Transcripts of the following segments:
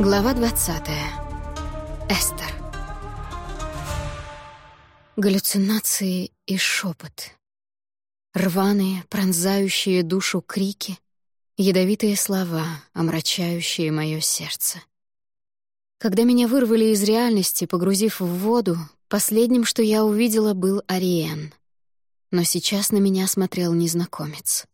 Глава 20. Эстер. Галлюцинации и шепот. Рваные, пронзающие душу крики, ядовитые слова, омрачающие мое сердце. Когда меня вырвали из реальности, погрузив в воду, последним, что я увидела, был Ариен. Но сейчас на меня смотрел незнакомец.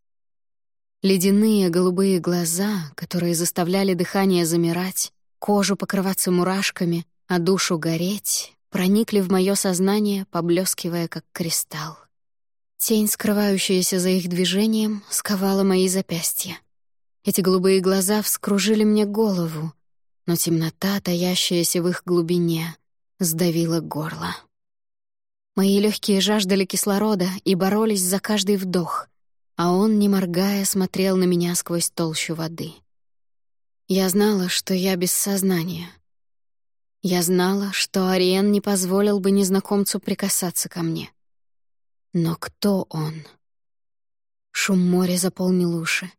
Ледяные голубые глаза, которые заставляли дыхание замирать, кожу покрываться мурашками, а душу гореть, проникли в мое сознание, поблескивая как кристалл. Тень, скрывающаяся за их движением, сковала мои запястья. Эти голубые глаза вскружили мне голову, но темнота, таящаяся в их глубине, сдавила горло. Мои легкие жаждали кислорода и боролись за каждый вдох а он, не моргая, смотрел на меня сквозь толщу воды. Я знала, что я без сознания. Я знала, что Ариен не позволил бы незнакомцу прикасаться ко мне. Но кто он? Шум моря заполнил уши.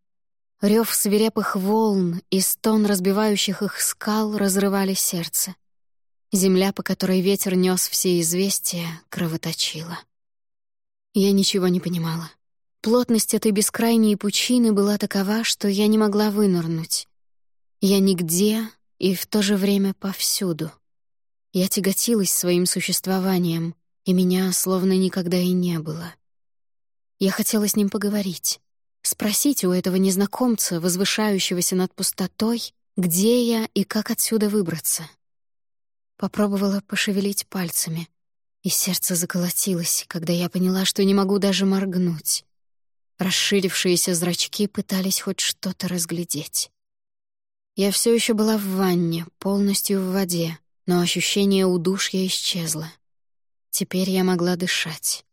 Рев свирепых волн и стон разбивающих их скал разрывали сердце. Земля, по которой ветер нес все известия, кровоточила. Я ничего не понимала. Плотность этой бескрайней пучины была такова, что я не могла вынырнуть. Я нигде и в то же время повсюду. Я тяготилась своим существованием, и меня словно никогда и не было. Я хотела с ним поговорить, спросить у этого незнакомца, возвышающегося над пустотой, где я и как отсюда выбраться. Попробовала пошевелить пальцами, и сердце заколотилось, когда я поняла, что не могу даже моргнуть. Расширившиеся зрачки пытались хоть что-то разглядеть. Я все еще была в ванне, полностью в воде, но ощущение удушья исчезло. Теперь я могла дышать.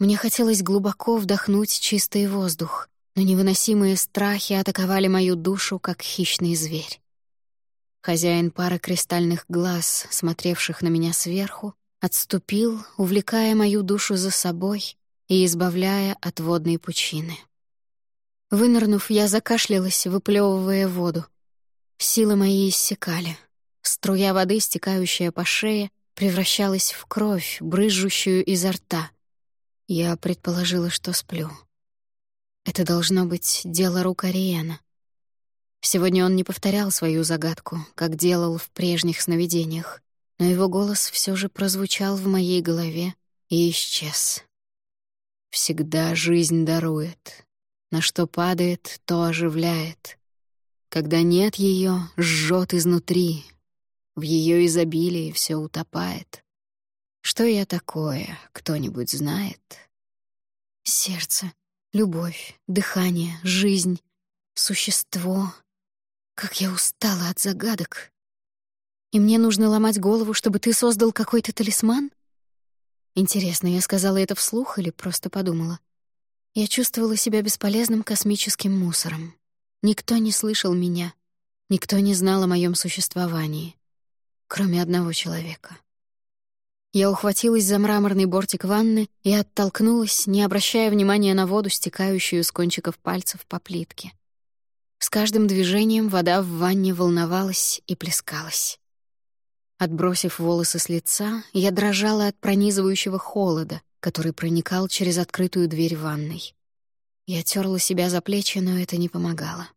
Мне хотелось глубоко вдохнуть чистый воздух, но невыносимые страхи атаковали мою душу, как хищный зверь. Хозяин пары кристальных глаз, смотревших на меня сверху, отступил, увлекая мою душу за собой, и избавляя от водной пучины. Вынырнув, я закашлялась, выплевывая воду. Силы мои иссякали. Струя воды, стекающая по шее, превращалась в кровь, брызжущую изо рта. Я предположила, что сплю. Это должно быть дело рук Ариена. Сегодня он не повторял свою загадку, как делал в прежних сновидениях, но его голос все же прозвучал в моей голове и исчез. Всегда жизнь дарует. На что падает, то оживляет. Когда нет ее, жжет изнутри. В ее изобилии все утопает. Что я такое, кто-нибудь знает? Сердце, любовь, дыхание, жизнь, существо. Как я устала от загадок. И мне нужно ломать голову, чтобы ты создал какой-то талисман? Интересно, я сказала это вслух или просто подумала? Я чувствовала себя бесполезным космическим мусором. Никто не слышал меня, никто не знал о моем существовании, кроме одного человека. Я ухватилась за мраморный бортик ванны и оттолкнулась, не обращая внимания на воду, стекающую с кончиков пальцев по плитке. С каждым движением вода в ванне волновалась и плескалась. Отбросив волосы с лица, я дрожала от пронизывающего холода, который проникал через открытую дверь ванной. Я терла себя за плечи, но это не помогало.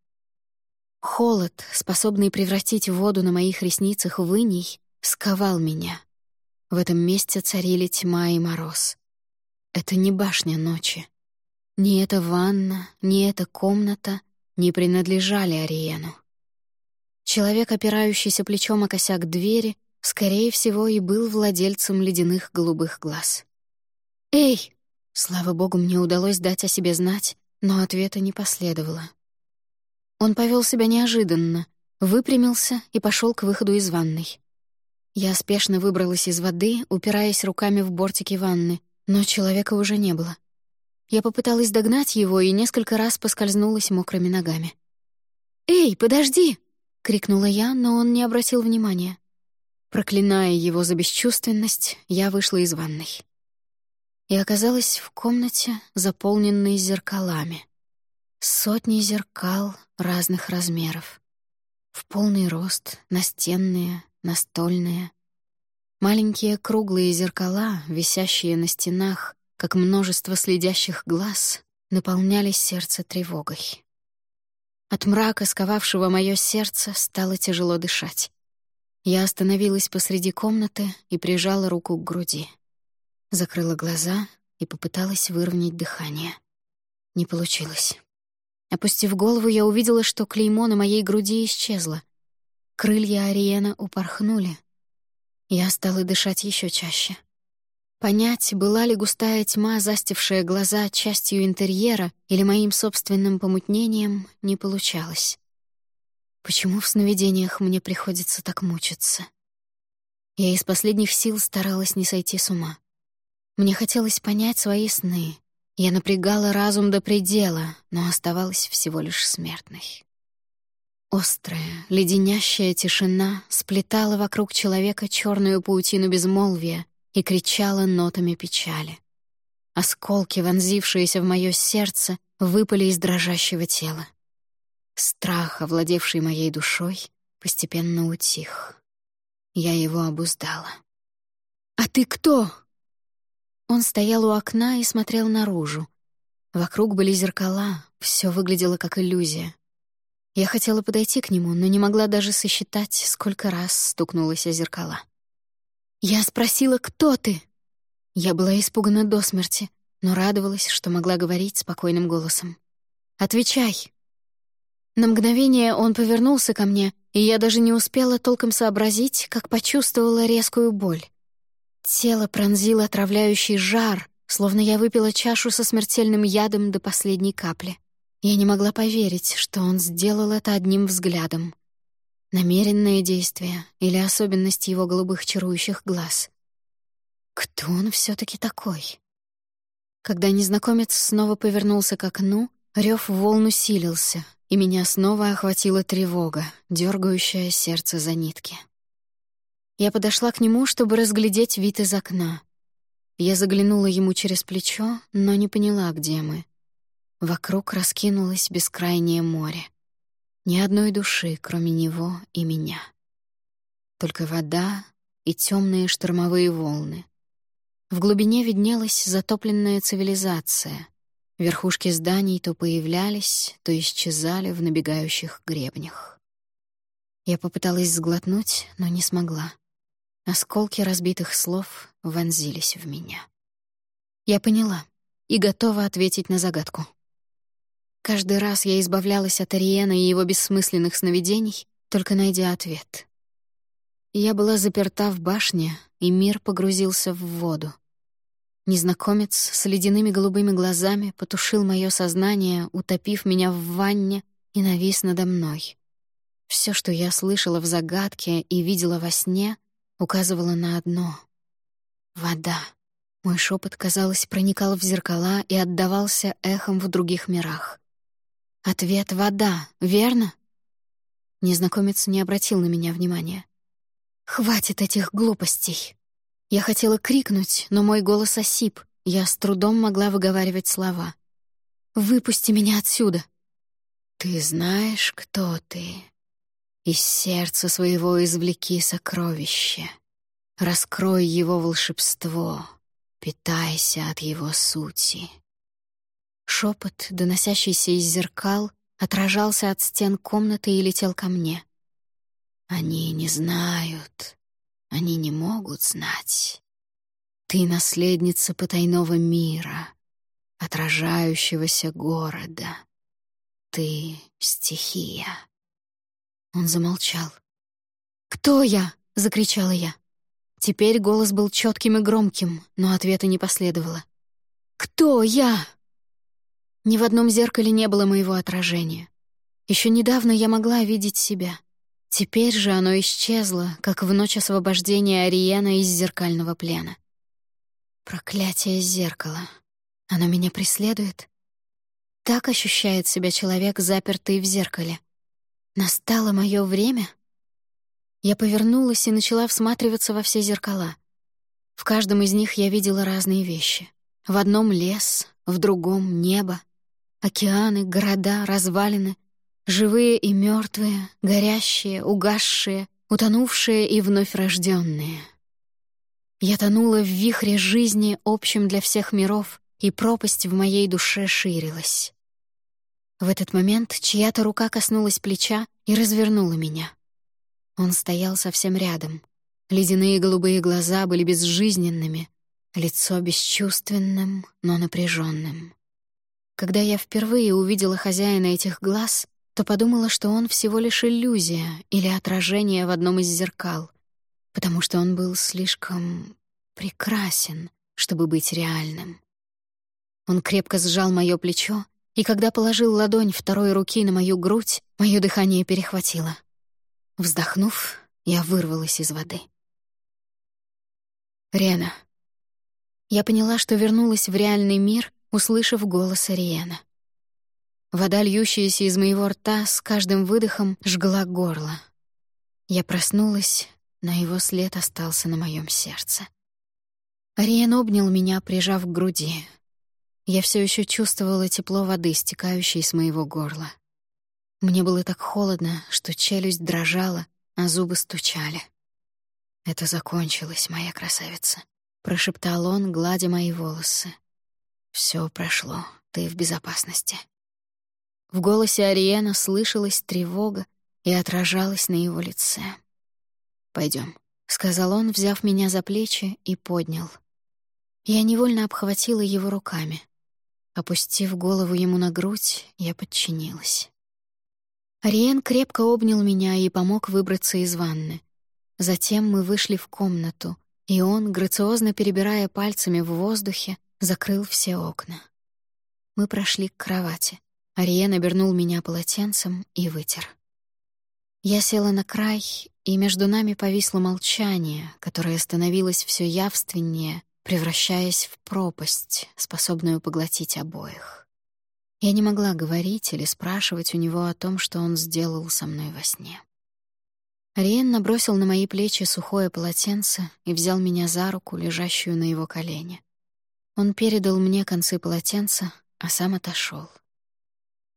Холод, способный превратить воду на моих ресницах в иней, сковал меня. В этом месте царили тьма и мороз. Это не башня ночи. Ни эта ванна, ни эта комната не принадлежали Ариену. Человек, опирающийся плечом о косяк двери, скорее всего, и был владельцем ледяных голубых глаз. «Эй!» Слава богу, мне удалось дать о себе знать, но ответа не последовало. Он повел себя неожиданно, выпрямился и пошел к выходу из ванной. Я спешно выбралась из воды, упираясь руками в бортики ванны, но человека уже не было. Я попыталась догнать его и несколько раз поскользнулась мокрыми ногами. «Эй, подожди!» — крикнула я, но он не обратил внимания. Проклиная его за бесчувственность, я вышла из ванной. И оказалась в комнате, заполненной зеркалами. Сотни зеркал разных размеров. В полный рост, настенные, настольные. Маленькие круглые зеркала, висящие на стенах, как множество следящих глаз, наполняли сердце тревогой. От мрака, сковавшего мое сердце, стало тяжело дышать. Я остановилась посреди комнаты и прижала руку к груди. Закрыла глаза и попыталась выровнять дыхание. Не получилось. Опустив голову, я увидела, что клеймо на моей груди исчезло. Крылья Ариена упорхнули. Я стала дышать еще чаще. Понять, была ли густая тьма, застившая глаза частью интерьера или моим собственным помутнением, не получалось. Почему в сновидениях мне приходится так мучиться? Я из последних сил старалась не сойти с ума. Мне хотелось понять свои сны. Я напрягала разум до предела, но оставалась всего лишь смертной. Острая, леденящая тишина сплетала вокруг человека черную паутину безмолвия, и кричала нотами печали. Осколки, вонзившиеся в мое сердце, выпали из дрожащего тела. Страх, овладевший моей душой, постепенно утих. Я его обуздала. «А ты кто?» Он стоял у окна и смотрел наружу. Вокруг были зеркала, все выглядело как иллюзия. Я хотела подойти к нему, но не могла даже сосчитать, сколько раз стукнулась о зеркала. Я спросила, кто ты? Я была испугана до смерти, но радовалась, что могла говорить спокойным голосом. «Отвечай!» На мгновение он повернулся ко мне, и я даже не успела толком сообразить, как почувствовала резкую боль. Тело пронзило отравляющий жар, словно я выпила чашу со смертельным ядом до последней капли. Я не могла поверить, что он сделал это одним взглядом. Намеренное действие или особенность его голубых чарующих глаз. Кто он все таки такой? Когда незнакомец снова повернулся к окну, рев волн усилился, и меня снова охватила тревога, дергающая сердце за нитки. Я подошла к нему, чтобы разглядеть вид из окна. Я заглянула ему через плечо, но не поняла, где мы. Вокруг раскинулось бескрайнее море. Ни одной души, кроме него и меня. Только вода и темные штормовые волны. В глубине виднелась затопленная цивилизация. Верхушки зданий то появлялись, то исчезали в набегающих гребнях. Я попыталась сглотнуть, но не смогла. Осколки разбитых слов вонзились в меня. Я поняла и готова ответить на загадку. Каждый раз я избавлялась от Ариена и его бессмысленных сновидений, только найдя ответ. Я была заперта в башне, и мир погрузился в воду. Незнакомец с ледяными голубыми глазами потушил мое сознание, утопив меня в ванне и навис надо мной. Все, что я слышала в загадке и видела во сне, указывало на одно — вода. Мой шепот, казалось, проникал в зеркала и отдавался эхом в других мирах. Ответ — вода, верно? Незнакомец не обратил на меня внимания. «Хватит этих глупостей!» Я хотела крикнуть, но мой голос осип. Я с трудом могла выговаривать слова. «Выпусти меня отсюда!» «Ты знаешь, кто ты. Из сердца своего извлеки сокровище. Раскрой его волшебство, питайся от его сути». Шепот, доносящийся из зеркал, отражался от стен комнаты и летел ко мне. «Они не знают, они не могут знать. Ты наследница потайного мира, отражающегося города. Ты — стихия». Он замолчал. «Кто я?» — закричала я. Теперь голос был четким и громким, но ответа не последовало. «Кто я?» Ни в одном зеркале не было моего отражения. Еще недавно я могла видеть себя. Теперь же оно исчезло, как в ночь освобождения Ариена из зеркального плена. Проклятие зеркала. Оно меня преследует. Так ощущает себя человек, запертый в зеркале. Настало мое время? Я повернулась и начала всматриваться во все зеркала. В каждом из них я видела разные вещи. В одном — лес, в другом — небо, Океаны, города, развалины. Живые и мертвые, горящие, угасшие, утонувшие и вновь рожденные. Я тонула в вихре жизни, общем для всех миров, и пропасть в моей душе ширилась. В этот момент чья-то рука коснулась плеча и развернула меня. Он стоял совсем рядом. Ледяные голубые глаза были безжизненными, лицо бесчувственным, но напряженным. Когда я впервые увидела хозяина этих глаз, то подумала, что он всего лишь иллюзия или отражение в одном из зеркал, потому что он был слишком прекрасен, чтобы быть реальным. Он крепко сжал моё плечо, и когда положил ладонь второй руки на мою грудь, моё дыхание перехватило. Вздохнув, я вырвалась из воды. Рена. Я поняла, что вернулась в реальный мир, услышав голос Ариена. Вода, льющаяся из моего рта, с каждым выдохом жгла горло. Я проснулась, но его след остался на моем сердце. Ариен обнял меня, прижав к груди. Я все еще чувствовала тепло воды, стекающей с моего горла. Мне было так холодно, что челюсть дрожала, а зубы стучали. «Это закончилось, моя красавица», — прошептал он, гладя мои волосы. Все прошло, ты в безопасности». В голосе Ариена слышалась тревога и отражалась на его лице. Пойдем, сказал он, взяв меня за плечи и поднял. Я невольно обхватила его руками. Опустив голову ему на грудь, я подчинилась. Ариен крепко обнял меня и помог выбраться из ванны. Затем мы вышли в комнату, и он, грациозно перебирая пальцами в воздухе, закрыл все окна. Мы прошли к кровати. Ариен обернул меня полотенцем и вытер. Я села на край, и между нами повисло молчание, которое становилось все явственнее, превращаясь в пропасть, способную поглотить обоих. Я не могла говорить или спрашивать у него о том, что он сделал со мной во сне. Ариен набросил на мои плечи сухое полотенце и взял меня за руку, лежащую на его колене. Он передал мне концы полотенца, а сам отошел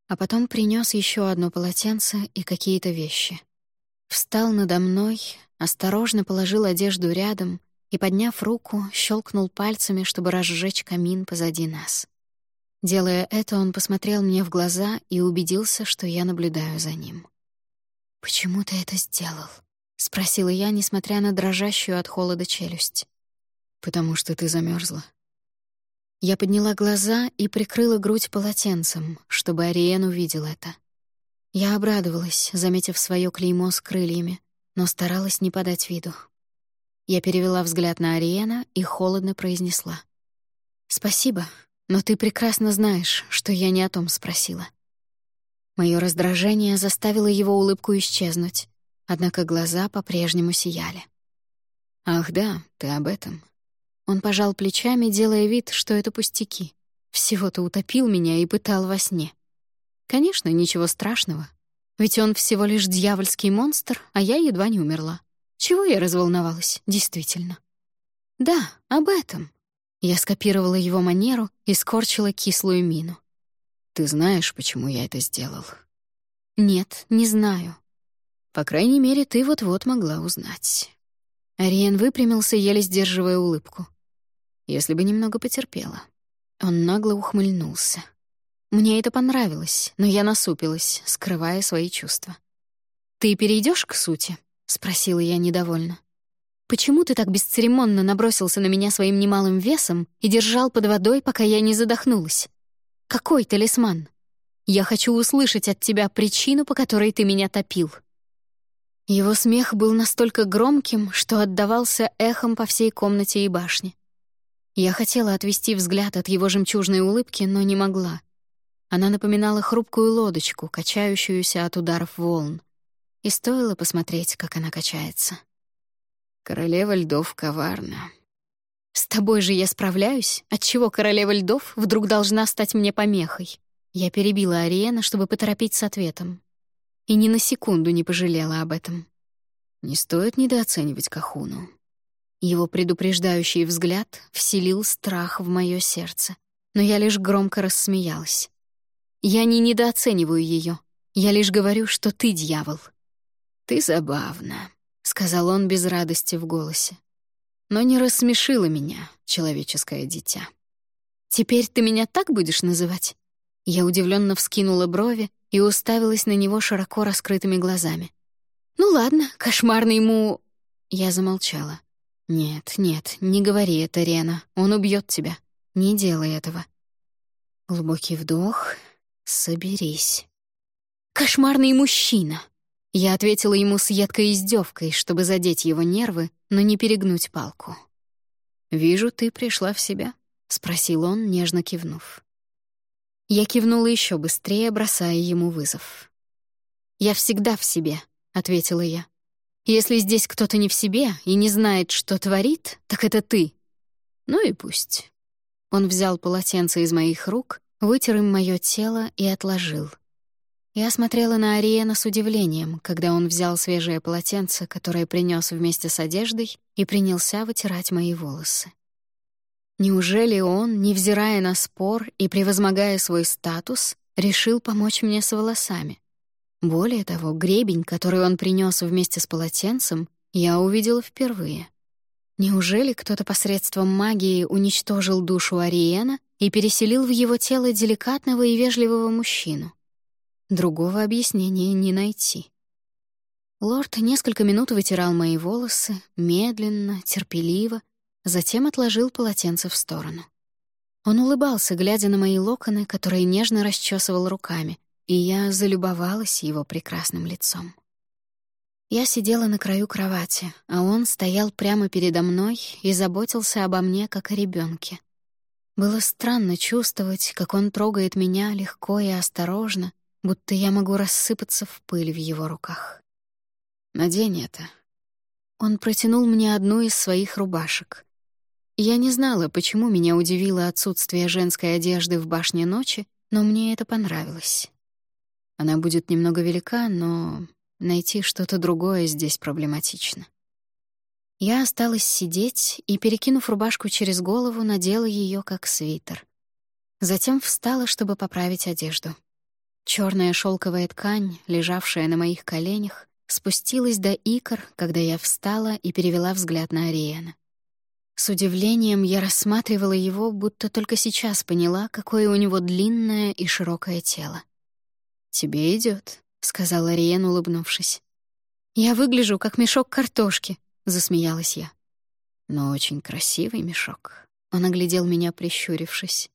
а потом принес еще одно полотенце и какие-то вещи. Встал надо мной, осторожно положил одежду рядом и, подняв руку, щелкнул пальцами, чтобы разжечь камин позади нас. Делая это, он посмотрел мне в глаза и убедился, что я наблюдаю за ним. «Почему ты это сделал?» — спросила я, несмотря на дрожащую от холода челюсть. «Потому что ты замерзла. Я подняла глаза и прикрыла грудь полотенцем, чтобы Ариен увидел это. Я обрадовалась, заметив свое клеймо с крыльями, но старалась не подать виду. Я перевела взгляд на Ариена и холодно произнесла. «Спасибо, но ты прекрасно знаешь, что я не о том спросила». Моё раздражение заставило его улыбку исчезнуть, однако глаза по-прежнему сияли. «Ах да, ты об этом. Он пожал плечами, делая вид, что это пустяки. Всего-то утопил меня и пытал во сне. Конечно, ничего страшного. Ведь он всего лишь дьявольский монстр, а я едва не умерла. Чего я разволновалась, действительно? Да, об этом. Я скопировала его манеру и скорчила кислую мину. Ты знаешь, почему я это сделал? Нет, не знаю. По крайней мере, ты вот-вот могла узнать. Ариен выпрямился, еле сдерживая улыбку если бы немного потерпела. Он нагло ухмыльнулся. Мне это понравилось, но я насупилась, скрывая свои чувства. «Ты перейдешь к сути?» — спросила я недовольно. «Почему ты так бесцеремонно набросился на меня своим немалым весом и держал под водой, пока я не задохнулась? Какой талисман? Я хочу услышать от тебя причину, по которой ты меня топил». Его смех был настолько громким, что отдавался эхом по всей комнате и башне. Я хотела отвести взгляд от его жемчужной улыбки, но не могла. Она напоминала хрупкую лодочку, качающуюся от ударов волн. И стоило посмотреть, как она качается. Королева льдов коварна. С тобой же я справляюсь, отчего королева льдов вдруг должна стать мне помехой. Я перебила Ариена, чтобы поторопить с ответом. И ни на секунду не пожалела об этом. Не стоит недооценивать Кахуну. Его предупреждающий взгляд вселил страх в мое сердце, но я лишь громко рассмеялась. Я не недооцениваю ее. Я лишь говорю, что ты дьявол». «Ты забавна», — сказал он без радости в голосе. «Но не рассмешила меня, человеческое дитя». «Теперь ты меня так будешь называть?» Я удивленно вскинула брови и уставилась на него широко раскрытыми глазами. «Ну ладно, кошмарный му...» Я замолчала. «Нет, нет, не говори это, Рена. Он убьет тебя. Не делай этого». Глубокий вдох. Соберись. «Кошмарный мужчина!» Я ответила ему с едкой издевкой, чтобы задеть его нервы, но не перегнуть палку. «Вижу, ты пришла в себя», — спросил он, нежно кивнув. Я кивнула еще быстрее, бросая ему вызов. «Я всегда в себе», — ответила я. «Если здесь кто-то не в себе и не знает, что творит, так это ты». «Ну и пусть». Он взял полотенце из моих рук, вытер им моё тело и отложил. Я смотрела на Ариена с удивлением, когда он взял свежее полотенце, которое принес вместе с одеждой, и принялся вытирать мои волосы. Неужели он, невзирая на спор и превозмогая свой статус, решил помочь мне с волосами? Более того, гребень, который он принес вместе с полотенцем, я увидела впервые. Неужели кто-то посредством магии уничтожил душу Ариена и переселил в его тело деликатного и вежливого мужчину? Другого объяснения не найти. Лорд несколько минут вытирал мои волосы, медленно, терпеливо, затем отложил полотенце в сторону. Он улыбался, глядя на мои локоны, которые нежно расчесывал руками, и я залюбовалась его прекрасным лицом. Я сидела на краю кровати, а он стоял прямо передо мной и заботился обо мне, как о ребенке. Было странно чувствовать, как он трогает меня легко и осторожно, будто я могу рассыпаться в пыль в его руках. «Надень это». Он протянул мне одну из своих рубашек. Я не знала, почему меня удивило отсутствие женской одежды в башне ночи, но мне это понравилось. Она будет немного велика, но найти что-то другое здесь проблематично. Я осталась сидеть и, перекинув рубашку через голову, надела ее как свитер. Затем встала, чтобы поправить одежду. Черная шелковая ткань, лежавшая на моих коленях, спустилась до икр, когда я встала и перевела взгляд на Ариэна. С удивлением я рассматривала его, будто только сейчас поняла, какое у него длинное и широкое тело. «Тебе идет, сказала Риен, улыбнувшись. «Я выгляжу, как мешок картошки», — засмеялась я. «Но очень красивый мешок». Он оглядел меня, прищурившись.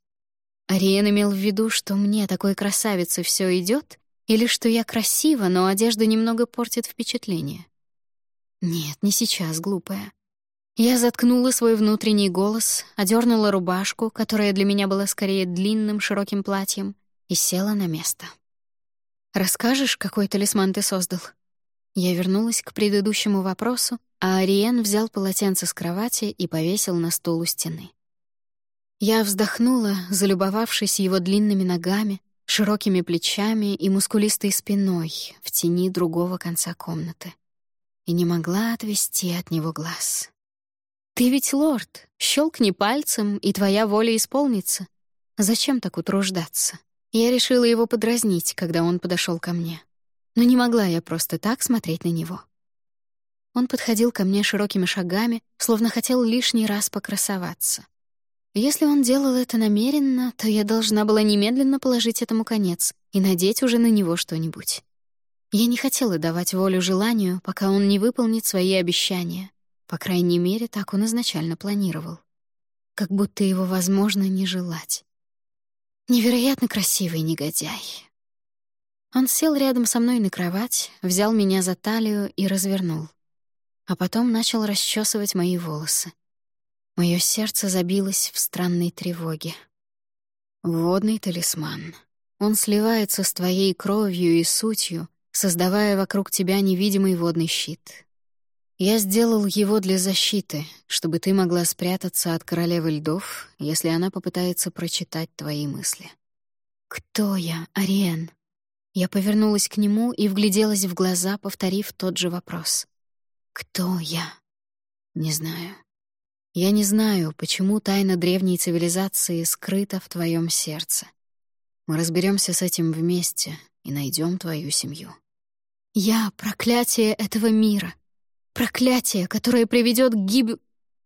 Ариен имел в виду, что мне, такой красавице, все идет, или что я красива, но одежда немного портит впечатление. Нет, не сейчас, глупая. Я заткнула свой внутренний голос, одернула рубашку, которая для меня была скорее длинным широким платьем, и села на место. «Расскажешь, какой талисман ты создал?» Я вернулась к предыдущему вопросу, а Ариен взял полотенце с кровати и повесил на стол у стены. Я вздохнула, залюбовавшись его длинными ногами, широкими плечами и мускулистой спиной в тени другого конца комнаты. И не могла отвести от него глаз. «Ты ведь лорд, щелкни пальцем, и твоя воля исполнится. Зачем так утруждаться?» Я решила его подразнить, когда он подошел ко мне. Но не могла я просто так смотреть на него. Он подходил ко мне широкими шагами, словно хотел лишний раз покрасоваться. Если он делал это намеренно, то я должна была немедленно положить этому конец и надеть уже на него что-нибудь. Я не хотела давать волю желанию, пока он не выполнит свои обещания, по крайней мере, так он изначально планировал. Как будто его возможно не желать. Невероятно красивый негодяй. Он сел рядом со мной на кровать, взял меня за талию и развернул. А потом начал расчесывать мои волосы. Мое сердце забилось в странной тревоге. Водный талисман. Он сливается с твоей кровью и сутью, создавая вокруг тебя невидимый водный щит. Я сделал его для защиты, чтобы ты могла спрятаться от королевы льдов, если она попытается прочитать твои мысли. Кто я, Ариен? Я повернулась к нему и вгляделась в глаза, повторив тот же вопрос. Кто я? Не знаю. Я не знаю, почему тайна древней цивилизации скрыта в твоем сердце. Мы разберемся с этим вместе, и найдем твою семью. Я — проклятие этого мира. Проклятие, которое приведет к гиб...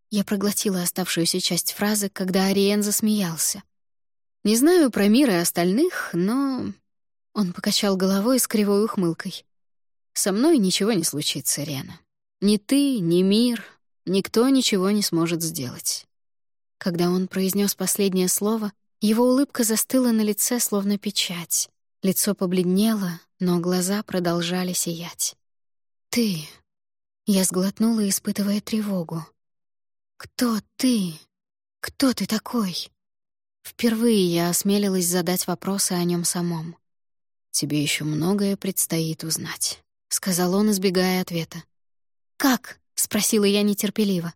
Я проглотила оставшуюся часть фразы, когда Ариен засмеялся. Не знаю про мир и остальных, но... Он покачал головой с кривой ухмылкой. «Со мной ничего не случится, Рена. Ни ты, ни мир, никто ничего не сможет сделать». Когда он произнес последнее слово, его улыбка застыла на лице, словно печать. Лицо побледнело, но глаза продолжали сиять. «Ты...» Я сглотнула, испытывая тревогу. «Кто ты? Кто ты такой?» Впервые я осмелилась задать вопросы о нем самом. «Тебе еще многое предстоит узнать», — сказал он, избегая ответа. «Как?» — спросила я нетерпеливо.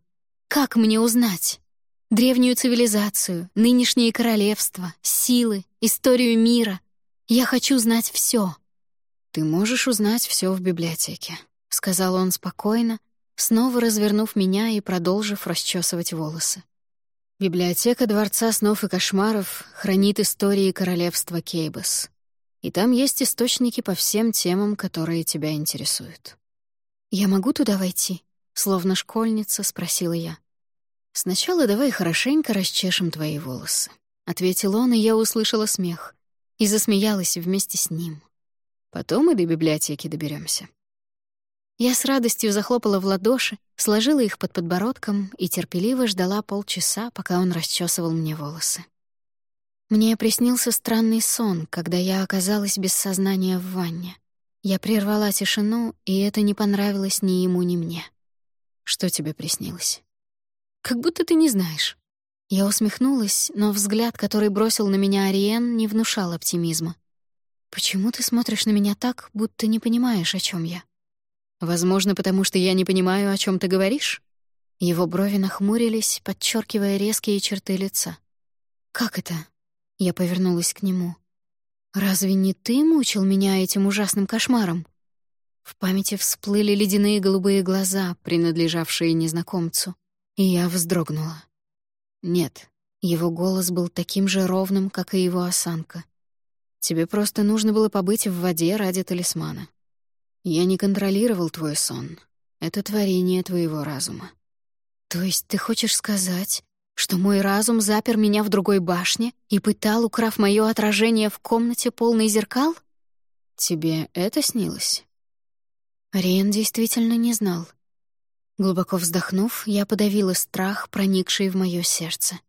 «Как мне узнать?» Древнюю цивилизацию, нынешние королевства, силы, историю мира. Я хочу знать все. «Ты можешь узнать все в библиотеке», — сказал он спокойно, снова развернув меня и продолжив расчесывать волосы. Библиотека Дворца снов и кошмаров хранит истории королевства Кейбас. И там есть источники по всем темам, которые тебя интересуют. «Я могу туда войти?» — словно школьница спросила я. «Сначала давай хорошенько расчешем твои волосы», — ответил он, и я услышала смех. И засмеялась вместе с ним. Потом и до библиотеки доберемся. Я с радостью захлопала в ладоши, сложила их под подбородком и терпеливо ждала полчаса, пока он расчесывал мне волосы. Мне приснился странный сон, когда я оказалась без сознания в ванне. Я прервала тишину, и это не понравилось ни ему, ни мне. Что тебе приснилось? Как будто ты не знаешь. Я усмехнулась, но взгляд, который бросил на меня Ариен, не внушал оптимизма. «Почему ты смотришь на меня так, будто не понимаешь, о чем я?» «Возможно, потому что я не понимаю, о чем ты говоришь?» Его брови нахмурились, подчеркивая резкие черты лица. «Как это?» Я повернулась к нему. «Разве не ты мучил меня этим ужасным кошмаром?» В памяти всплыли ледяные голубые глаза, принадлежавшие незнакомцу. И я вздрогнула. Нет, его голос был таким же ровным, как и его осанка. Тебе просто нужно было побыть в воде ради талисмана. Я не контролировал твой сон. Это творение твоего разума. То есть ты хочешь сказать, что мой разум запер меня в другой башне и пытал, украв моё отражение в комнате полной зеркал? Тебе это снилось? Риен действительно не знал. Глубоко вздохнув, я подавила страх, проникший в моё сердце.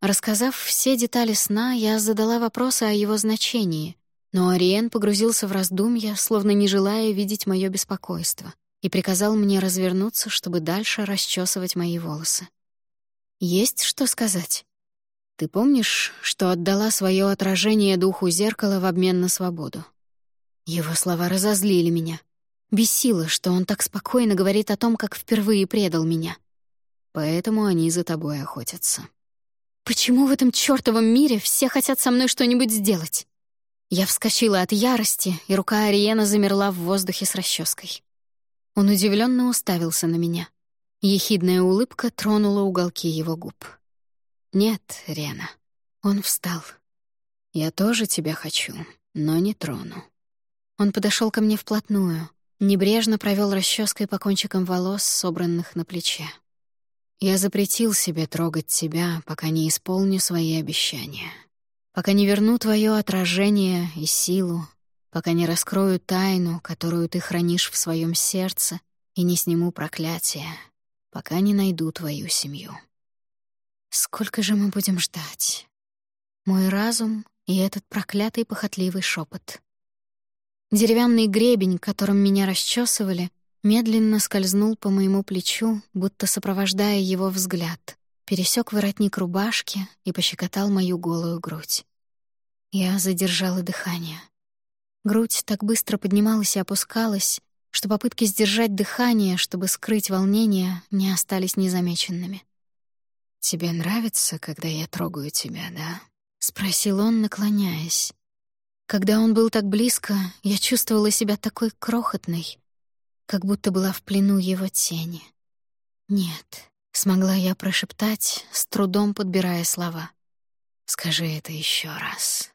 Рассказав все детали сна, я задала вопросы о его значении, но Ариен погрузился в раздумья, словно не желая видеть моё беспокойство, и приказал мне развернуться, чтобы дальше расчесывать мои волосы. «Есть что сказать?» «Ты помнишь, что отдала свое отражение духу зеркала в обмен на свободу?» Его слова разозлили меня. Бесило, что он так спокойно говорит о том, как впервые предал меня. Поэтому они за тобой охотятся. Почему в этом чёртовом мире все хотят со мной что-нибудь сделать? Я вскочила от ярости, и рука Ариена замерла в воздухе с расческой. Он удивленно уставился на меня. Ехидная улыбка тронула уголки его губ. «Нет, Рена». Он встал. «Я тоже тебя хочу, но не трону». Он подошел ко мне вплотную, Небрежно провел расческой по кончикам волос, собранных на плече. Я запретил себе трогать тебя, пока не исполню свои обещания. Пока не верну твое отражение и силу, пока не раскрою тайну, которую ты хранишь в своем сердце, и не сниму проклятие, пока не найду твою семью. Сколько же мы будем ждать? Мой разум и этот проклятый похотливый шепот. Деревянный гребень, которым меня расчесывали, медленно скользнул по моему плечу, будто сопровождая его взгляд, пересек воротник рубашки и пощекотал мою голую грудь. Я задержала дыхание. Грудь так быстро поднималась и опускалась, что попытки сдержать дыхание, чтобы скрыть волнение, не остались незамеченными. «Тебе нравится, когда я трогаю тебя, да?» — спросил он, наклоняясь. Когда он был так близко, я чувствовала себя такой крохотной, как будто была в плену его тени. «Нет», — смогла я прошептать, с трудом подбирая слова. «Скажи это еще раз».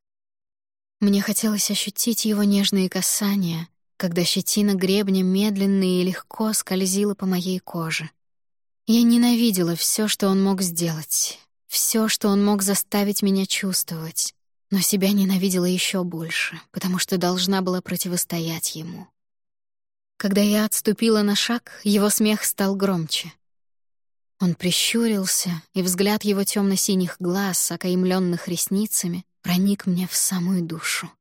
Мне хотелось ощутить его нежные касания, когда щетина гребня медленно и легко скользила по моей коже. Я ненавидела все, что он мог сделать, все, что он мог заставить меня чувствовать, но себя ненавидела еще больше, потому что должна была противостоять ему. Когда я отступила на шаг, его смех стал громче. Он прищурился, и взгляд его темно синих глаз, окаймленных ресницами, проник мне в самую душу.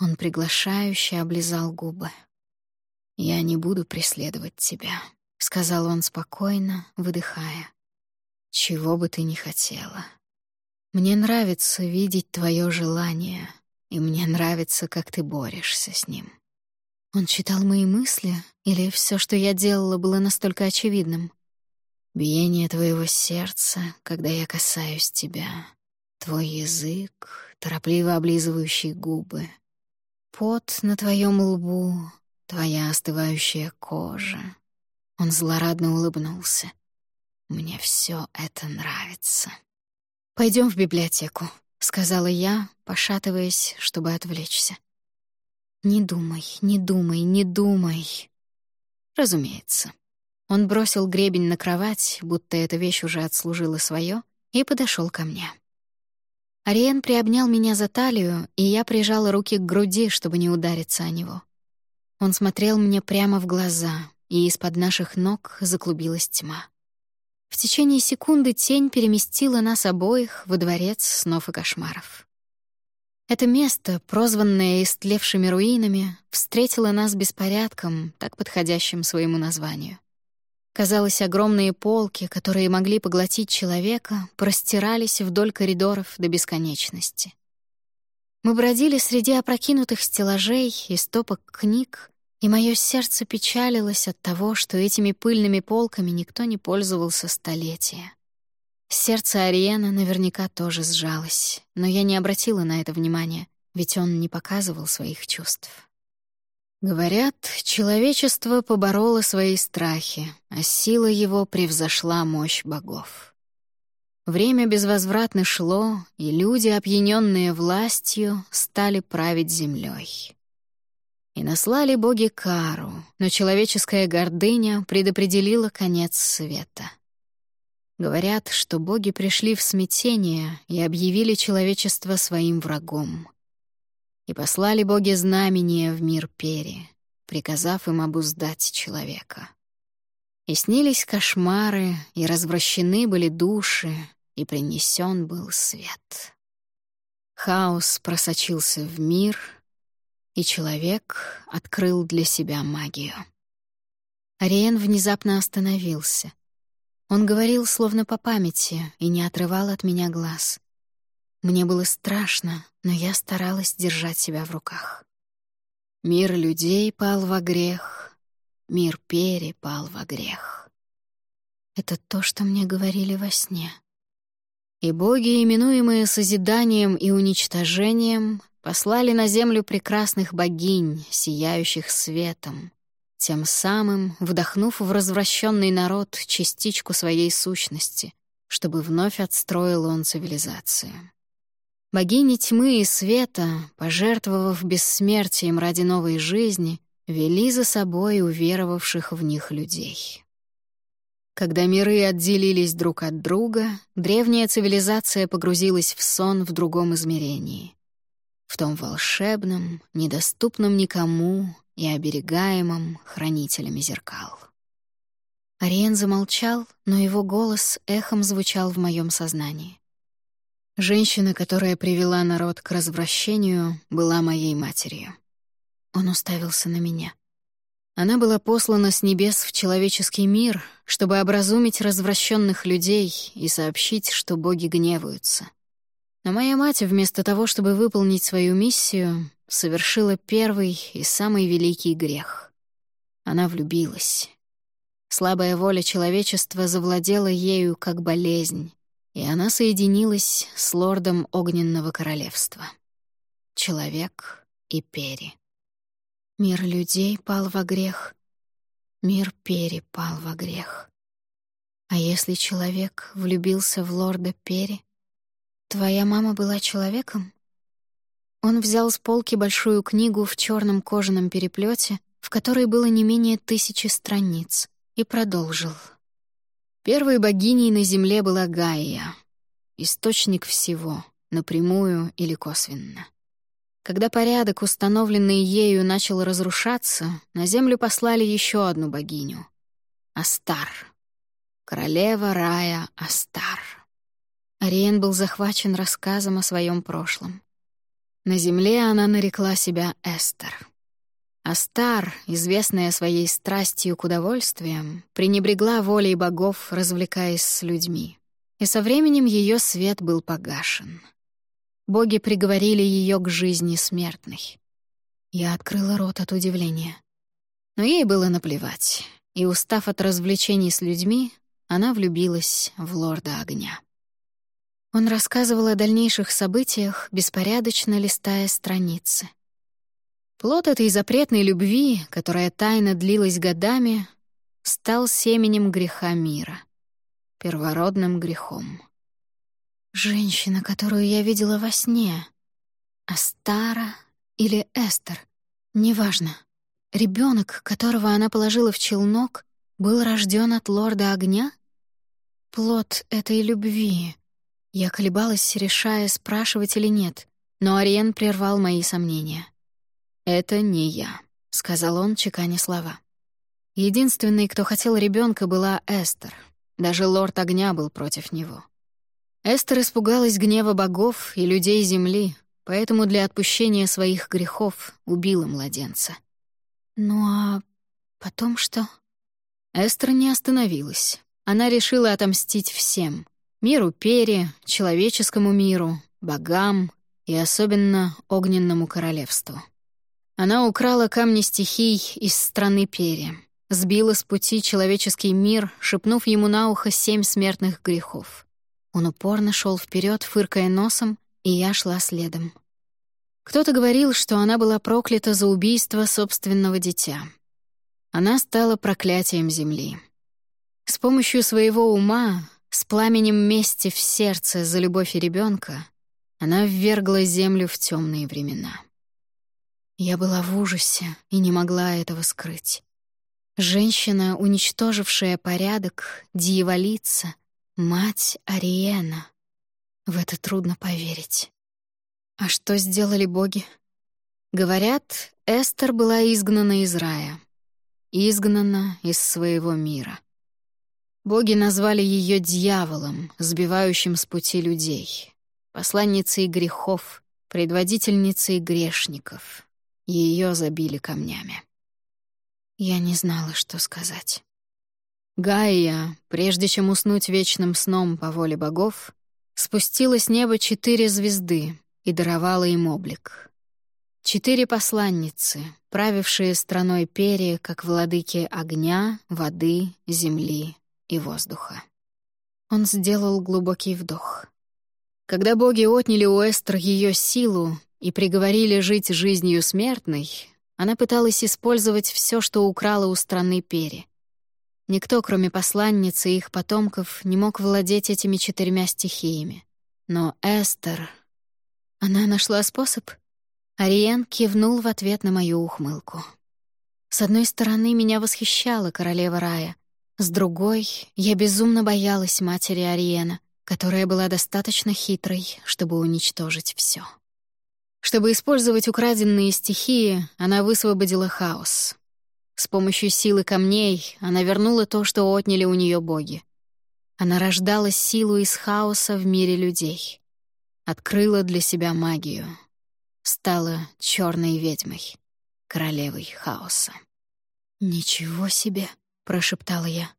Он приглашающе облизал губы. «Я не буду преследовать тебя», — сказал он спокойно, выдыхая. «Чего бы ты ни хотела. Мне нравится видеть твое желание, и мне нравится, как ты борешься с ним». Он читал мои мысли, или все, что я делала, было настолько очевидным? Биение твоего сердца, когда я касаюсь тебя, твой язык, торопливо облизывающий губы, Пот на твоем лбу, твоя остывающая кожа. Он злорадно улыбнулся. Мне все это нравится. Пойдем в библиотеку, сказала я, пошатываясь, чтобы отвлечься. Не думай, не думай, не думай. Разумеется. Он бросил гребень на кровать, будто эта вещь уже отслужила свое, и подошел ко мне. Ариен приобнял меня за талию, и я прижала руки к груди, чтобы не удариться о него. Он смотрел мне прямо в глаза, и из-под наших ног заклубилась тьма. В течение секунды тень переместила нас обоих во дворец снов и кошмаров. Это место, прозванное истлевшими руинами, встретило нас беспорядком, так подходящим своему названию. Казалось, огромные полки, которые могли поглотить человека, простирались вдоль коридоров до бесконечности. Мы бродили среди опрокинутых стеллажей и стопок книг, и мое сердце печалилось от того, что этими пыльными полками никто не пользовался столетия. Сердце Ариена наверняка тоже сжалось, но я не обратила на это внимания, ведь он не показывал своих чувств. Говорят, человечество побороло свои страхи, а сила его превзошла мощь богов. Время безвозвратно шло, и люди, опьяненные властью, стали править землей. И наслали боги кару, но человеческая гордыня предопределила конец света. Говорят, что боги пришли в смятение и объявили человечество своим врагом — и послали боги знамения в мир Пери, приказав им обуздать человека. И снились кошмары, и развращены были души, и принесен был свет. Хаос просочился в мир, и человек открыл для себя магию. Ариен внезапно остановился. Он говорил словно по памяти и не отрывал от меня глаз. Мне было страшно, но я старалась держать себя в руках. Мир людей пал во грех, мир перепал во грех. Это то, что мне говорили во сне. И боги, именуемые созиданием и уничтожением, послали на землю прекрасных богинь, сияющих светом, тем самым вдохнув в развращенный народ частичку своей сущности, чтобы вновь отстроил он цивилизацию. Богини тьмы и света, пожертвовав бессмертием ради новой жизни, вели за собой уверовавших в них людей. Когда миры отделились друг от друга, древняя цивилизация погрузилась в сон в другом измерении. В том волшебном, недоступном никому и оберегаемом хранителями зеркал. Ариен замолчал, но его голос эхом звучал в моем сознании. Женщина, которая привела народ к развращению, была моей матерью. Он уставился на меня. Она была послана с небес в человеческий мир, чтобы образумить развращенных людей и сообщить, что боги гневаются. Но моя мать, вместо того, чтобы выполнить свою миссию, совершила первый и самый великий грех. Она влюбилась. Слабая воля человечества завладела ею как болезнь, и она соединилась с лордом Огненного Королевства. Человек и Пери. Мир людей пал во грех, мир Пери пал во грех. А если человек влюбился в лорда Пери, твоя мама была человеком? Он взял с полки большую книгу в черном кожаном переплете, в которой было не менее тысячи страниц, и продолжил. Первой богиней на земле была Гайя, источник всего, напрямую или косвенно. Когда порядок, установленный ею, начал разрушаться, на землю послали еще одну богиню — Астар. Королева рая Астар. Ариен был захвачен рассказом о своем прошлом. На земле она нарекла себя Эстер. Астар, известная своей страстью к удовольствиям, пренебрегла волей богов, развлекаясь с людьми. И со временем ее свет был погашен. Боги приговорили ее к жизни смертной. Я открыла рот от удивления. Но ей было наплевать, и, устав от развлечений с людьми, она влюбилась в лорда огня. Он рассказывал о дальнейших событиях, беспорядочно листая страницы. Плод этой запретной любви, которая тайно длилась годами, стал семенем греха мира, первородным грехом. Женщина, которую я видела во сне, Астара или Эстер, неважно. Ребенок, которого она положила в челнок, был рожден от лорда огня? Плод этой любви, я колебалась, решая, спрашивать или нет, но Ариен прервал мои сомнения. «Это не я», — сказал он, чеканя слова. Единственной, кто хотел ребенка, была Эстер. Даже лорд огня был против него. Эстер испугалась гнева богов и людей земли, поэтому для отпущения своих грехов убила младенца. Ну а потом что? Эстер не остановилась. Она решила отомстить всем, Миру Пери, человеческому миру, богам и особенно огненному королевству. Она украла камни стихий из страны Пери, сбила с пути человеческий мир, шепнув ему на ухо семь смертных грехов. Он упорно шел вперед, фыркая носом, и я шла следом. Кто-то говорил, что она была проклята за убийство собственного дитя. Она стала проклятием земли. С помощью своего ума с пламенем мести в сердце за любовь и ребенка она ввергла землю в темные времена. Я была в ужасе и не могла этого скрыть. Женщина, уничтожившая порядок, дьяволица, мать Ариена. В это трудно поверить. А что сделали боги? Говорят, Эстер была изгнана из рая. Изгнана из своего мира. Боги назвали ее дьяволом, сбивающим с пути людей, посланницей грехов, предводительницей грешников. Ее забили камнями. Я не знала, что сказать. Гайя, прежде чем уснуть вечным сном по воле богов, спустила с неба четыре звезды и даровала им облик. Четыре посланницы, правившие страной Перии, как владыки огня, воды, земли и воздуха. Он сделал глубокий вдох. Когда боги отняли у Эстер ее силу и приговорили жить жизнью смертной, она пыталась использовать все, что украла у страны Пери. Никто, кроме посланницы и их потомков, не мог владеть этими четырьмя стихиями. Но Эстер... Она нашла способ? Ариен кивнул в ответ на мою ухмылку. С одной стороны, меня восхищала королева рая, с другой, я безумно боялась матери Ариена, которая была достаточно хитрой, чтобы уничтожить все. Чтобы использовать украденные стихии, она высвободила хаос. С помощью силы камней она вернула то, что отняли у нее боги. Она рождала силу из хаоса в мире людей. Открыла для себя магию. Стала черной ведьмой, королевой хаоса. «Ничего себе!» прошептала я.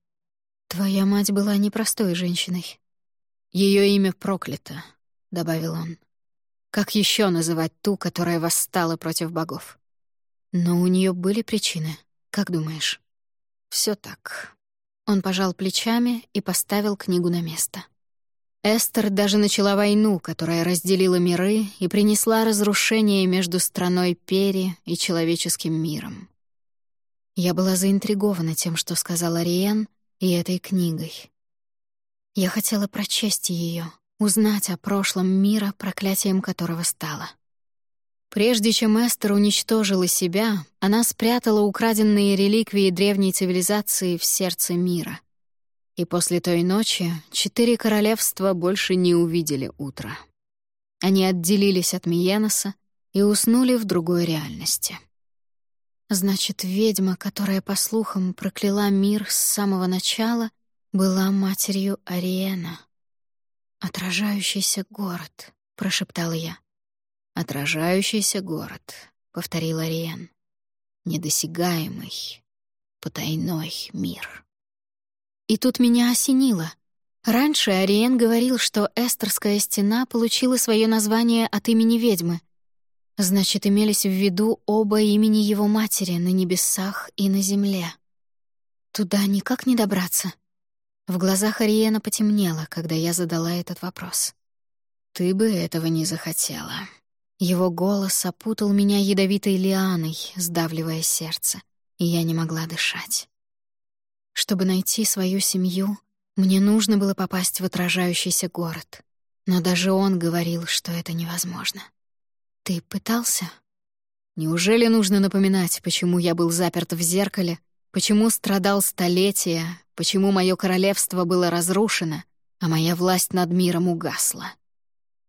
«Твоя мать была непростой женщиной». Ее имя проклято», — добавил он. «Как еще называть ту, которая восстала против богов?» «Но у нее были причины, как думаешь?» Все так». Он пожал плечами и поставил книгу на место. Эстер даже начала войну, которая разделила миры и принесла разрушение между страной Пери и человеческим миром. Я была заинтригована тем, что сказала Ариен, и этой книгой. Я хотела прочесть ее, узнать о прошлом мира, проклятием которого стало. Прежде чем Эстер уничтожила себя, она спрятала украденные реликвии древней цивилизации в сердце мира. И после той ночи четыре королевства больше не увидели утра. Они отделились от Миеноса и уснули в другой реальности. Значит, ведьма, которая, по слухам, прокляла мир с самого начала, была матерью Ариена. «Отражающийся город», — прошептала я. «Отражающийся город», — повторил Ариен. «Недосягаемый, потайной мир». И тут меня осенило. Раньше Ариен говорил, что Эстерская стена получила свое название от имени ведьмы. Значит, имелись в виду оба имени его матери на небесах и на земле. Туда никак не добраться. В глазах Ариена потемнело, когда я задала этот вопрос. «Ты бы этого не захотела», его голос опутал меня ядовитой лианой, сдавливая сердце, и я не могла дышать. Чтобы найти свою семью, мне нужно было попасть в отражающийся город. Но даже он говорил, что это невозможно. «Ты пытался?» Неужели нужно напоминать, почему я был заперт в зеркале, почему страдал столетия, почему мое королевство было разрушено, а моя власть над миром угасла?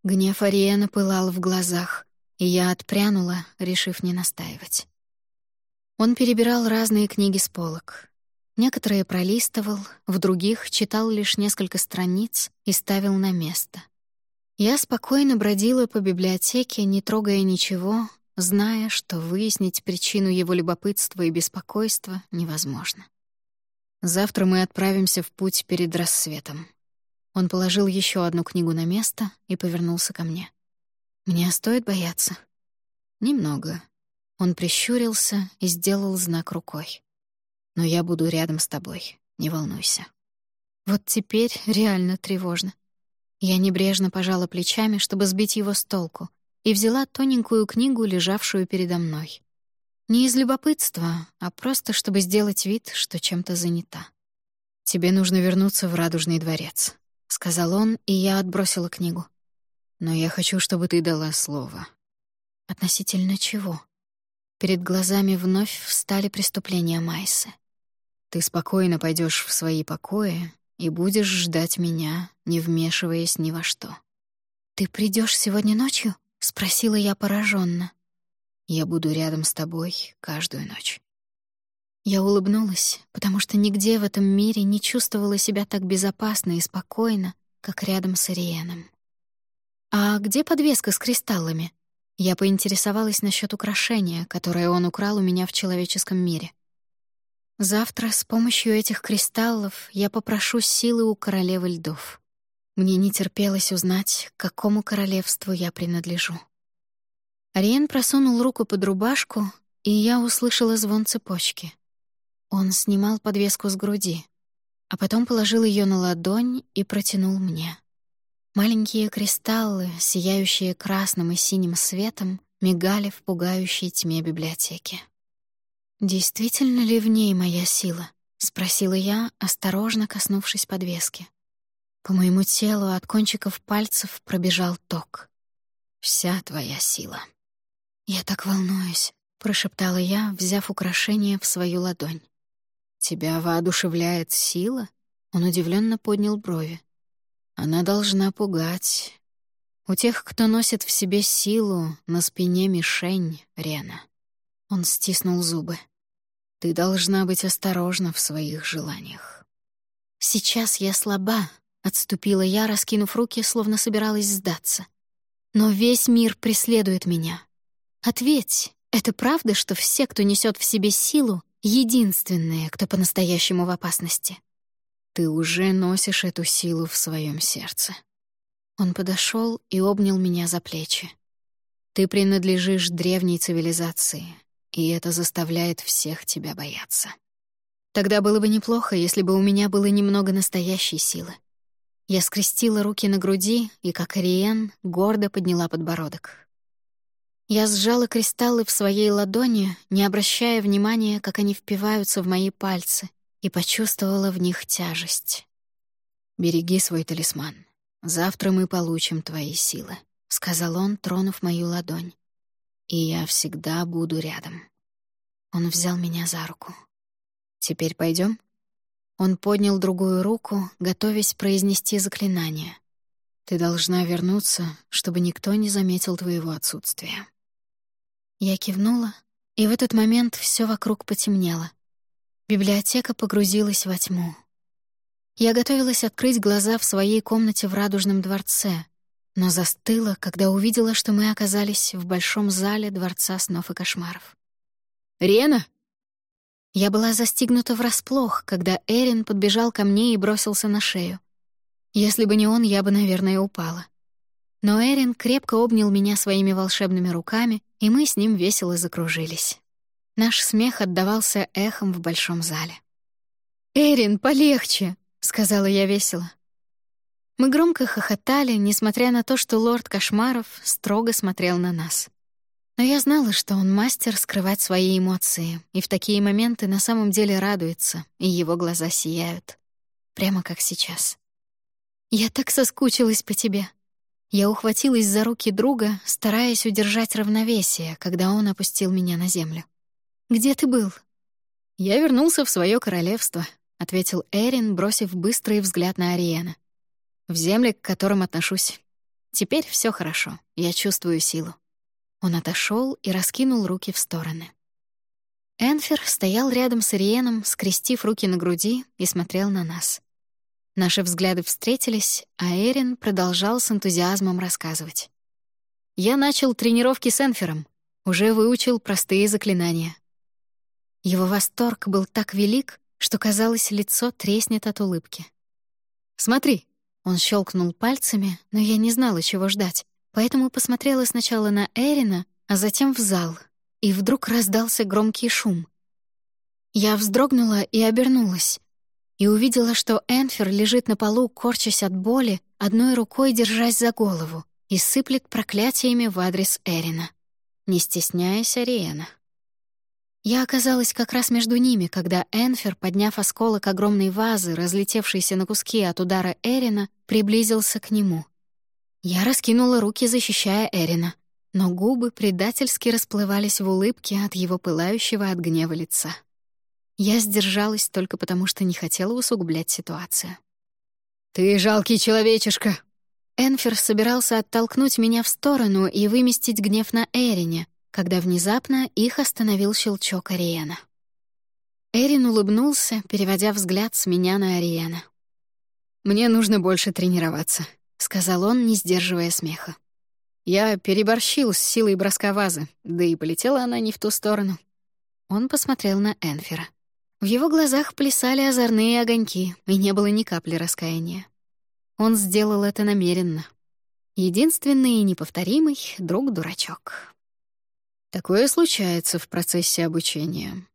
Гнев Ариэна пылал в глазах, и я отпрянула, решив не настаивать. Он перебирал разные книги с полок. Некоторые пролистывал, в других читал лишь несколько страниц и ставил на место. Я спокойно бродила по библиотеке, не трогая ничего, зная, что выяснить причину его любопытства и беспокойства невозможно. Завтра мы отправимся в путь перед рассветом. Он положил еще одну книгу на место и повернулся ко мне. «Мне стоит бояться?» «Немного». Он прищурился и сделал знак рукой. «Но я буду рядом с тобой, не волнуйся». Вот теперь реально тревожно. Я небрежно пожала плечами, чтобы сбить его с толку, и взяла тоненькую книгу, лежавшую передо мной. Не из любопытства, а просто чтобы сделать вид, что чем-то занята. «Тебе нужно вернуться в Радужный дворец», — сказал он, и я отбросила книгу. «Но я хочу, чтобы ты дала слово». «Относительно чего?» Перед глазами вновь встали преступления Майсы. «Ты спокойно пойдешь в свои покои и будешь ждать меня, не вмешиваясь ни во что». «Ты придешь сегодня ночью?» — спросила я пораженно. «Я буду рядом с тобой каждую ночь». Я улыбнулась, потому что нигде в этом мире не чувствовала себя так безопасно и спокойно, как рядом с Ириеном. «А где подвеска с кристаллами?» Я поинтересовалась насчет украшения, которое он украл у меня в человеческом мире. Завтра с помощью этих кристаллов я попрошу силы у королевы льдов. Мне не терпелось узнать, к какому королевству я принадлежу. Ариен просунул руку под рубашку, и я услышала звон цепочки. Он снимал подвеску с груди, а потом положил ее на ладонь и протянул мне. Маленькие кристаллы, сияющие красным и синим светом, мигали в пугающей тьме библиотеки. «Действительно ли в ней моя сила?» — спросила я, осторожно коснувшись подвески. По моему телу от кончиков пальцев пробежал ток. «Вся твоя сила». «Я так волнуюсь», — прошептала я, взяв украшение в свою ладонь. «Тебя воодушевляет сила?» Он удивленно поднял брови. Она должна пугать. У тех, кто носит в себе силу, на спине мишень, Рена. Он стиснул зубы. Ты должна быть осторожна в своих желаниях. Сейчас я слаба, отступила я, раскинув руки, словно собиралась сдаться. Но весь мир преследует меня. Ответь, это правда, что все, кто несет в себе силу, единственные, кто по-настоящему в опасности? Ты уже носишь эту силу в своем сердце. Он подошел и обнял меня за плечи. Ты принадлежишь древней цивилизации, и это заставляет всех тебя бояться. Тогда было бы неплохо, если бы у меня было немного настоящей силы. Я скрестила руки на груди и, как Ариен, гордо подняла подбородок. Я сжала кристаллы в своей ладони, не обращая внимания, как они впиваются в мои пальцы, и почувствовала в них тяжесть. «Береги свой талисман. Завтра мы получим твои силы», — сказал он, тронув мою ладонь. и я всегда буду рядом. Он взял меня за руку. Теперь пойдем? Он поднял другую руку, готовясь произнести заклинание. Ты должна вернуться, чтобы никто не заметил твоего отсутствия. Я кивнула, и в этот момент все вокруг потемнело. Библиотека погрузилась во тьму. Я готовилась открыть глаза в своей комнате в Радужном дворце, но застыла, когда увидела, что мы оказались в большом зале Дворца снов и кошмаров. «Рена!» Я была застигнута врасплох, когда Эрин подбежал ко мне и бросился на шею. Если бы не он, я бы, наверное, упала. Но Эрин крепко обнял меня своими волшебными руками, и мы с ним весело закружились. Наш смех отдавался эхом в большом зале. «Эрин, полегче!» — сказала я весело. Мы громко хохотали, несмотря на то, что лорд Кошмаров строго смотрел на нас. Но я знала, что он мастер скрывать свои эмоции, и в такие моменты на самом деле радуется, и его глаза сияют. Прямо как сейчас. «Я так соскучилась по тебе», я ухватилась за руки друга, стараясь удержать равновесие, когда он опустил меня на землю. «Где ты был?» «Я вернулся в свое королевство», — ответил Эрин, бросив быстрый взгляд на Ариена. «В земли, к которым отношусь. Теперь все хорошо, я чувствую силу». Он отошел и раскинул руки в стороны. Энфер стоял рядом с Ариеном, скрестив руки на груди и смотрел на нас. Наши взгляды встретились, а Эрин продолжал с энтузиазмом рассказывать. «Я начал тренировки с Энфером, уже выучил простые заклинания. Его восторг был так велик, что, казалось, лицо треснет от улыбки. «Смотри!» — он щелкнул пальцами, но я не знала, чего ждать, поэтому посмотрела сначала на Эрина, а затем в зал, и вдруг раздался громкий шум. Я вздрогнула и обернулась, и увидела, что Энфер лежит на полу, корчась от боли, одной рукой держась за голову, и сыплет проклятиями в адрес Эрина. Не стесняясь Ариэна. Я оказалась как раз между ними, когда Энфер, подняв осколок огромной вазы, разлетевшейся на куски от удара Эрина, приблизился к нему. Я раскинула руки, защищая Эрина, но губы предательски расплывались в улыбке от его пылающего от гнева лица. Я сдержалась только потому, что не хотела усугублять ситуацию. «Ты жалкий человечишка!» Энфер собирался оттолкнуть меня в сторону и выместить гнев на Эрине, когда внезапно их остановил щелчок Ариена. Эрин улыбнулся, переводя взгляд с меня на Ариена. «Мне нужно больше тренироваться», — сказал он, не сдерживая смеха. Я переборщил с силой броска вазы, да и полетела она не в ту сторону. Он посмотрел на Энфера. В его глазах плясали озорные огоньки, и не было ни капли раскаяния. Он сделал это намеренно. Единственный и неповторимый друг-дурачок. Такое случается в процессе обучения.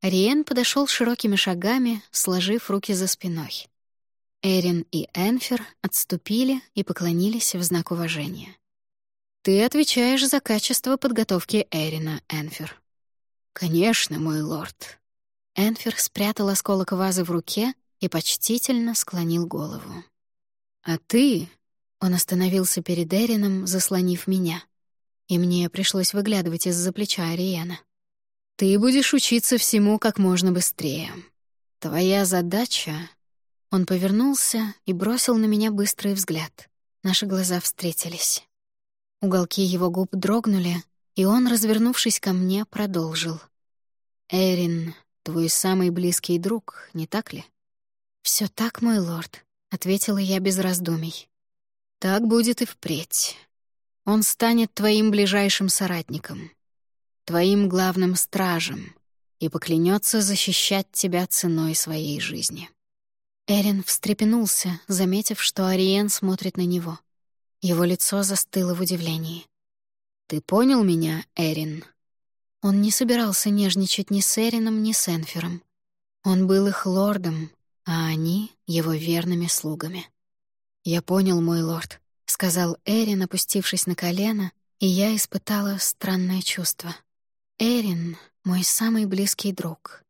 Риен подошел широкими шагами, сложив руки за спиной. Эрин и Энфер отступили и поклонились в знак уважения. «Ты отвечаешь за качество подготовки Эрина, Энфер». «Конечно, мой лорд». Энфер спрятал осколок вазы в руке и почтительно склонил голову. «А ты...» — он остановился перед Эрином, заслонив меня и мне пришлось выглядывать из-за плеча Ариена. «Ты будешь учиться всему как можно быстрее. Твоя задача...» Он повернулся и бросил на меня быстрый взгляд. Наши глаза встретились. Уголки его губ дрогнули, и он, развернувшись ко мне, продолжил. «Эрин, твой самый близкий друг, не так ли?» Все так, мой лорд», — ответила я без раздумий. «Так будет и впредь. Он станет твоим ближайшим соратником, твоим главным стражем и поклянется защищать тебя ценой своей жизни». Эрин встрепенулся, заметив, что Ариен смотрит на него. Его лицо застыло в удивлении. «Ты понял меня, Эрин?» Он не собирался нежничать ни с Эрином, ни с Энфером. Он был их лордом, а они — его верными слугами. «Я понял, мой лорд», — сказал Эрин, опустившись на колено, и я испытала странное чувство. Эрин — мой самый близкий друг.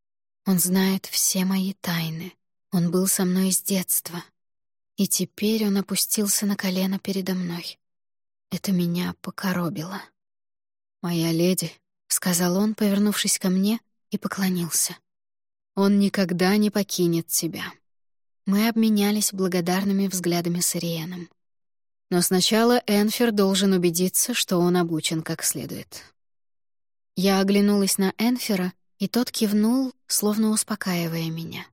Он знает все мои тайны. Он был со мной с детства. И теперь он опустился на колено передо мной. Это меня покоробило. «Моя леди», — сказал он, повернувшись ко мне, и поклонился. «Он никогда не покинет тебя». Мы обменялись благодарными взглядами с Ириеном. Но сначала Энфер должен убедиться, что он обучен как следует. Я оглянулась на Энфера, и тот кивнул, словно успокаивая меня.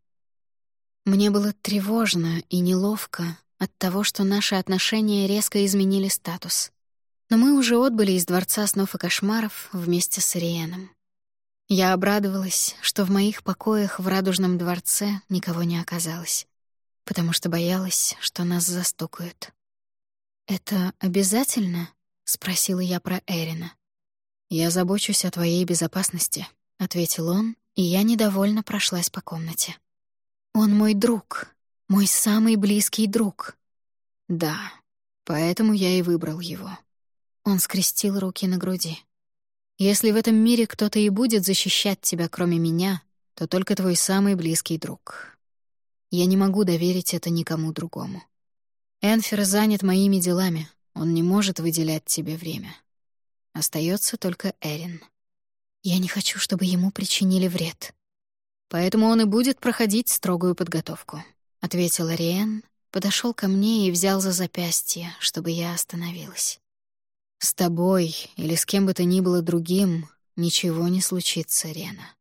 Мне было тревожно и неловко от того, что наши отношения резко изменили статус. Но мы уже отбыли из Дворца снов и кошмаров вместе с Ириеном. Я обрадовалась, что в моих покоях в Радужном дворце никого не оказалось, потому что боялась, что нас застукают. «Это обязательно?» — спросила я про Эрина. «Я забочусь о твоей безопасности», — ответил он, и я недовольно прошлась по комнате. «Он мой друг, мой самый близкий друг». «Да, поэтому я и выбрал его». Он скрестил руки на груди. «Если в этом мире кто-то и будет защищать тебя, кроме меня, то только твой самый близкий друг. Я не могу доверить это никому другому. Энфер занят моими делами, он не может выделять тебе время. Остается только Эрин. Я не хочу, чтобы ему причинили вред. Поэтому он и будет проходить строгую подготовку, ответил Ариен, подошел ко мне и взял за запястье, чтобы я остановилась. С тобой или с кем бы то ни было другим ничего не случится, Рена.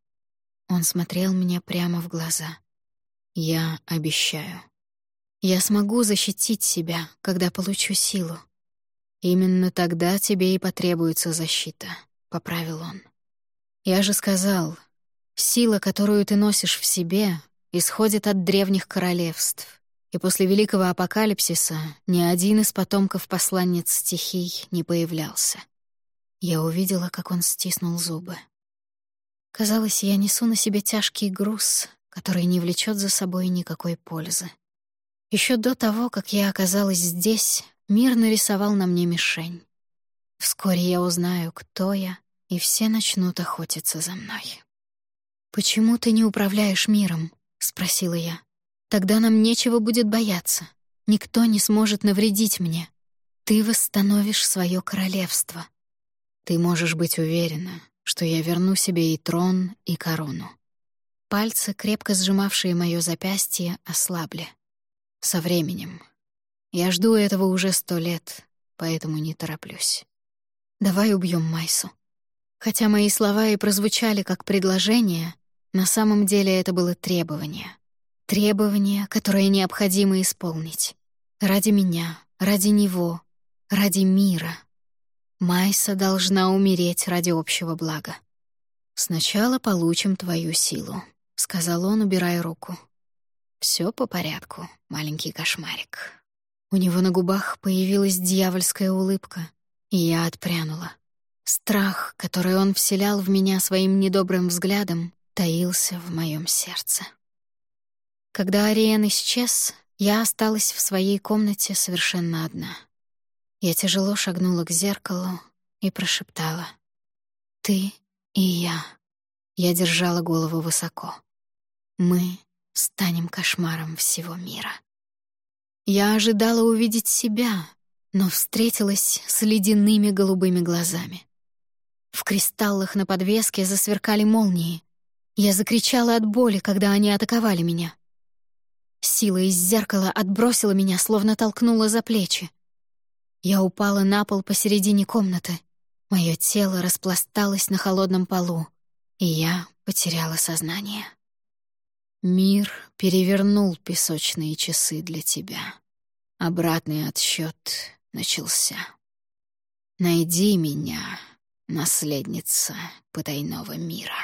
Он смотрел мне прямо в глаза. Я обещаю. Я смогу защитить себя, когда получу силу. Именно тогда тебе и потребуется защита, — поправил он. Я же сказал, сила, которую ты носишь в себе, исходит от древних королевств, и после Великого Апокалипсиса ни один из потомков посланниц стихий не появлялся. Я увидела, как он стиснул зубы. Казалось, я несу на себе тяжкий груз, который не влечет за собой никакой пользы. Еще до того, как я оказалась здесь, мир нарисовал на мне мишень. Вскоре я узнаю, кто я, и все начнут охотиться за мной. «Почему ты не управляешь миром?» — спросила я. «Тогда нам нечего будет бояться. Никто не сможет навредить мне. Ты восстановишь свое королевство. Ты можешь быть уверена, что я верну себе и трон, и корону». Пальцы, крепко сжимавшие моё запястье, ослабли. Со временем. Я жду этого уже сто лет, поэтому не тороплюсь. Давай убьем Майсу. Хотя мои слова и прозвучали как предложение, на самом деле это было требование. Требование, которое необходимо исполнить. Ради меня, ради него, ради мира. Майса должна умереть ради общего блага. «Сначала получим твою силу», — сказал он, убирая руку. Все по порядку, маленький кошмарик. У него на губах появилась дьявольская улыбка, и я отпрянула. Страх, который он вселял в меня своим недобрым взглядом, таился в моем сердце. Когда Ариен исчез, я осталась в своей комнате совершенно одна. Я тяжело шагнула к зеркалу и прошептала. «Ты и я». Я держала голову высоко. «Мы станем кошмаром всего мира. Я ожидала увидеть себя, но встретилась с ледяными голубыми глазами. В кристаллах на подвеске засверкали молнии. Я закричала от боли, когда они атаковали меня. Сила из зеркала отбросила меня, словно толкнула за плечи. Я упала на пол посередине комнаты. Мое тело распласталось на холодном полу, и я потеряла сознание. Мир перевернул песочные часы для тебя. Обратный отсчет начался. Найди меня, наследница потайного мира.